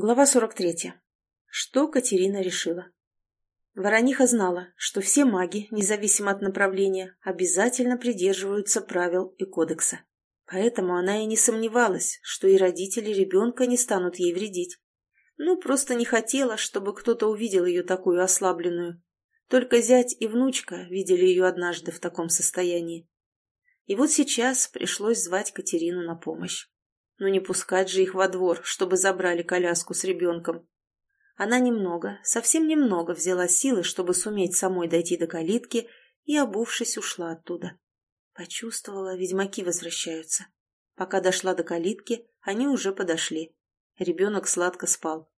Глава 43. Что Катерина решила? Ворониха знала, что все маги, независимо от направления, обязательно придерживаются правил и кодекса. Поэтому она и не сомневалась, что и родители ребенка не станут ей вредить. Ну, просто не хотела, чтобы кто-то увидел ее такую ослабленную. Только зять и внучка видели ее однажды в таком состоянии. И вот сейчас пришлось звать Катерину на помощь. Но не пускать же их во двор, чтобы забрали коляску с ребенком. Она немного, совсем немного взяла силы, чтобы суметь самой дойти до калитки, и, обувшись, ушла оттуда. Почувствовала, ведьмаки возвращаются. Пока дошла до калитки, они уже подошли. Ребенок сладко спал.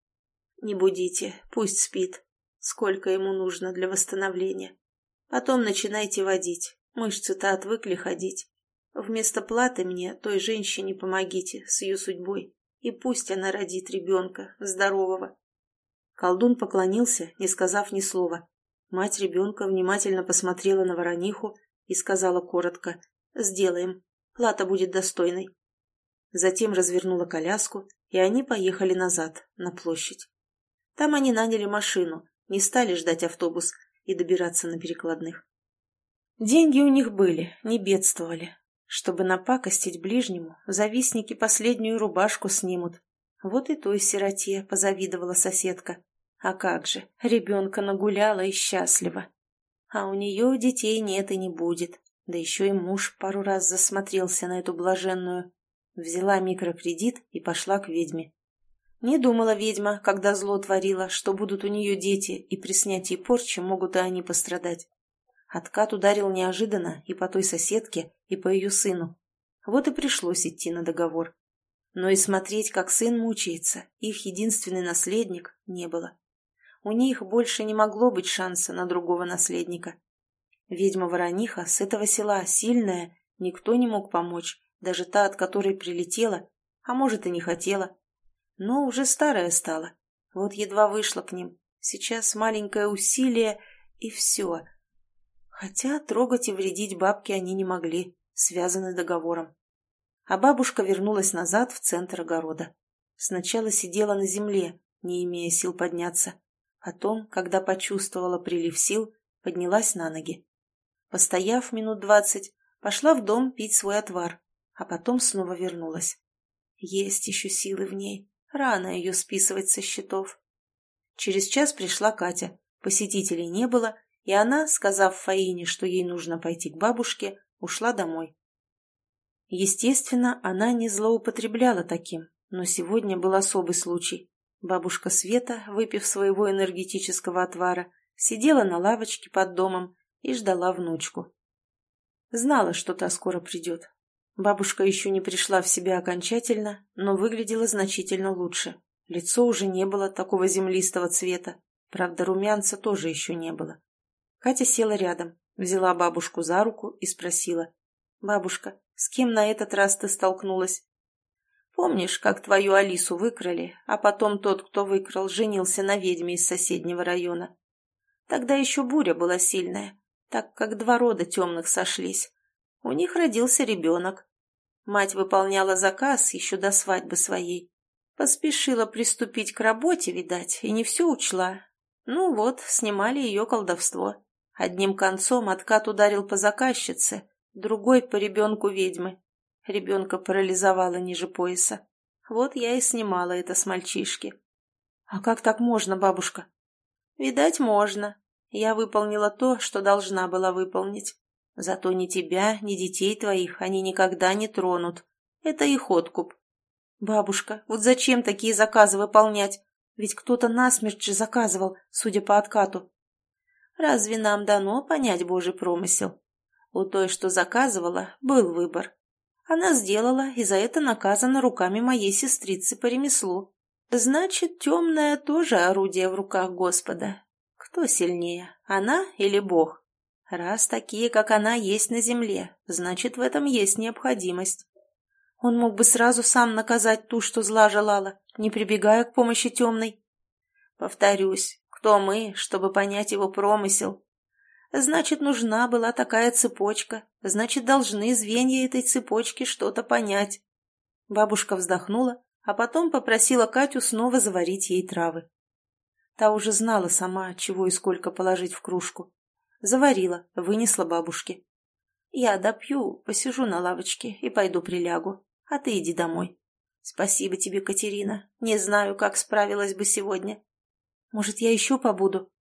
«Не будите, пусть спит. Сколько ему нужно для восстановления. Потом начинайте водить. Мышцы-то отвыкли ходить. Вместо платы мне, той женщине, помогите с ее судьбой, и пусть она родит ребенка, здорового. Колдун поклонился, не сказав ни слова. Мать ребенка внимательно посмотрела на ворониху и сказала коротко «Сделаем, плата будет достойной». Затем развернула коляску, и они поехали назад, на площадь. Там они наняли машину, не стали ждать автобус и добираться на перекладных. Деньги у них были, не бедствовали, чтобы напакостить ближнему, завистники последнюю рубашку снимут. Вот и той сироте позавидовала соседка. А как же, ребенка нагуляла и счастлива. А у нее детей нет и не будет. Да еще и муж пару раз засмотрелся на эту блаженную. Взяла микрокредит и пошла к ведьме. Не думала ведьма, когда зло творила, что будут у нее дети, и при снятии порчи могут и они пострадать. Откат ударил неожиданно и по той соседке, и по ее сыну. Вот и пришлось идти на договор. Но и смотреть, как сын мучается, их единственный наследник, не было. У них больше не могло быть шанса на другого наследника. Ведьма-ворониха с этого села сильная, никто не мог помочь, даже та, от которой прилетела, а может и не хотела. Но уже старая стала. Вот едва вышла к ним. Сейчас маленькое усилие, и все — Хотя трогать и вредить бабке они не могли, связаны договором. А бабушка вернулась назад в центр огорода. Сначала сидела на земле, не имея сил подняться. Потом, когда почувствовала прилив сил, поднялась на ноги. Постояв минут двадцать, пошла в дом пить свой отвар, а потом снова вернулась. Есть еще силы в ней, рано ее списывать со счетов. Через час пришла Катя, посетителей не было, и она, сказав Фаине, что ей нужно пойти к бабушке, ушла домой. Естественно, она не злоупотребляла таким, но сегодня был особый случай. Бабушка Света, выпив своего энергетического отвара, сидела на лавочке под домом и ждала внучку. Знала, что та скоро придет. Бабушка еще не пришла в себя окончательно, но выглядела значительно лучше. Лицо уже не было такого землистого цвета, правда, румянца тоже еще не было. Катя села рядом, взяла бабушку за руку и спросила. «Бабушка, с кем на этот раз ты столкнулась?» «Помнишь, как твою Алису выкрали, а потом тот, кто выкрал, женился на ведьме из соседнего района? Тогда еще буря была сильная, так как два рода темных сошлись. У них родился ребенок. Мать выполняла заказ еще до свадьбы своей. Поспешила приступить к работе, видать, и не все учла. Ну вот, снимали ее колдовство. Одним концом откат ударил по заказчице, другой — по ребенку ведьмы. Ребенка парализовало ниже пояса. Вот я и снимала это с мальчишки. «А как так можно, бабушка?» «Видать, можно. Я выполнила то, что должна была выполнить. Зато ни тебя, ни детей твоих они никогда не тронут. Это их откуп». «Бабушка, вот зачем такие заказы выполнять? Ведь кто-то насмерть же заказывал, судя по откату». Разве нам дано понять Божий промысел? У той, что заказывала, был выбор. Она сделала, и за это наказана руками моей сестрицы по ремеслу. Значит, темное тоже орудие в руках Господа. Кто сильнее, она или Бог? Раз такие, как она, есть на земле, значит, в этом есть необходимость. Он мог бы сразу сам наказать ту, что зла желала, не прибегая к помощи темной. Повторюсь, кто мы, чтобы понять его промысел? Значит, нужна была такая цепочка. Значит, должны звенья этой цепочки что-то понять. Бабушка вздохнула, а потом попросила Катю снова заварить ей травы. Та уже знала сама, чего и сколько положить в кружку. Заварила, вынесла бабушке. «Я допью, посижу на лавочке и пойду прилягу, а ты иди домой». «Спасибо тебе, Катерина. Не знаю, как справилась бы сегодня». «Может, я еще побуду?»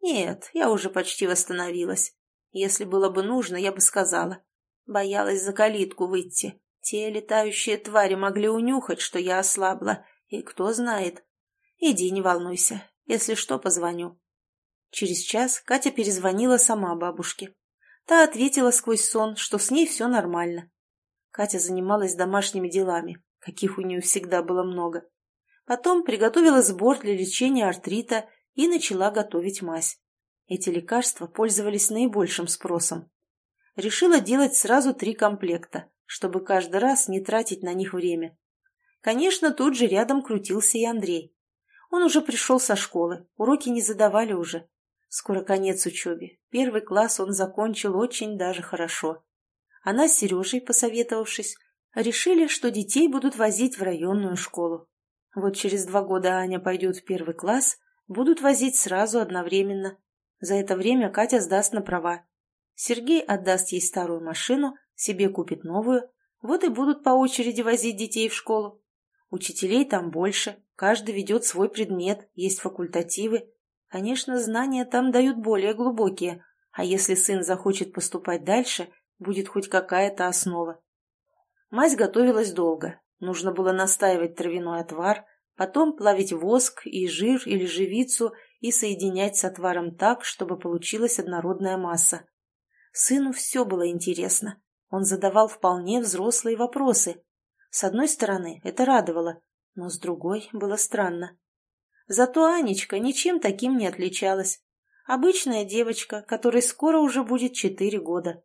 «Нет, я уже почти восстановилась. Если было бы нужно, я бы сказала. Боялась за калитку выйти. Те летающие твари могли унюхать, что я ослабла, и кто знает. Иди, не волнуйся. Если что, позвоню». Через час Катя перезвонила сама бабушке. Та ответила сквозь сон, что с ней все нормально. Катя занималась домашними делами, каких у нее всегда было много. Потом приготовила сбор для лечения артрита и начала готовить мазь. Эти лекарства пользовались наибольшим спросом. Решила делать сразу три комплекта, чтобы каждый раз не тратить на них время. Конечно, тут же рядом крутился и Андрей. Он уже пришел со школы, уроки не задавали уже. Скоро конец учебе. Первый класс он закончил очень даже хорошо. Она с Сережей, посоветовавшись, решили, что детей будут возить в районную школу. Вот через два года Аня пойдет в первый класс, будут возить сразу одновременно. За это время Катя сдаст на права. Сергей отдаст ей старую машину, себе купит новую, вот и будут по очереди возить детей в школу. Учителей там больше, каждый ведет свой предмет, есть факультативы, Конечно, знания там дают более глубокие, а если сын захочет поступать дальше, будет хоть какая-то основа. Мазь готовилась долго. Нужно было настаивать травяной отвар, потом плавить воск и жир или живицу и соединять с отваром так, чтобы получилась однородная масса. Сыну все было интересно. Он задавал вполне взрослые вопросы. С одной стороны, это радовало, но с другой было странно. Зато Анечка ничем таким не отличалась. Обычная девочка, которой скоро уже будет четыре года.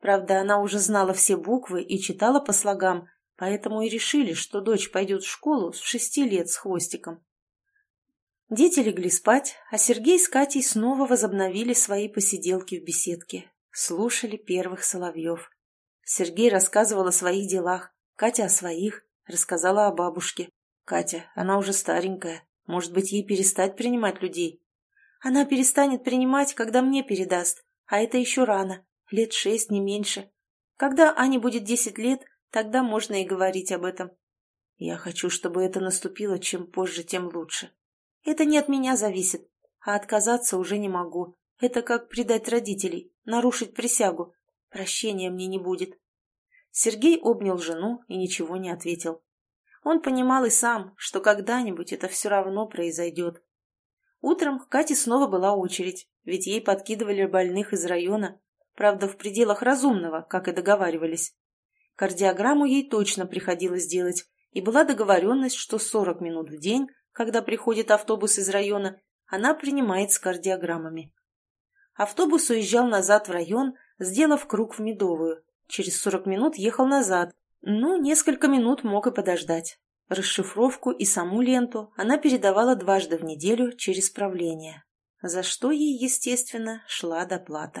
Правда, она уже знала все буквы и читала по слогам, поэтому и решили, что дочь пойдет в школу с шести лет с хвостиком. Дети легли спать, а Сергей с Катей снова возобновили свои посиделки в беседке. Слушали первых соловьев. Сергей рассказывал о своих делах, Катя о своих, рассказала о бабушке. Катя, она уже старенькая, может быть, ей перестать принимать людей? Она перестанет принимать, когда мне передаст, а это еще рано, лет шесть, не меньше. Когда Ане будет десять лет, тогда можно и говорить об этом. Я хочу, чтобы это наступило чем позже, тем лучше. Это не от меня зависит, а отказаться уже не могу. Это как предать родителей, нарушить присягу. Прощения мне не будет. Сергей обнял жену и ничего не ответил. Он понимал и сам, что когда-нибудь это все равно произойдет. Утром к Кате снова была очередь, ведь ей подкидывали больных из района, правда, в пределах разумного, как и договаривались. Кардиограмму ей точно приходилось делать, и была договоренность, что 40 минут в день, когда приходит автобус из района, она принимает с кардиограммами. Автобус уезжал назад в район, сделав круг в Медовую. Через 40 минут ехал назад, ну, несколько минут мог и подождать. Расшифровку и саму ленту она передавала дважды в неделю через правление, за что ей, естественно, шла доплата.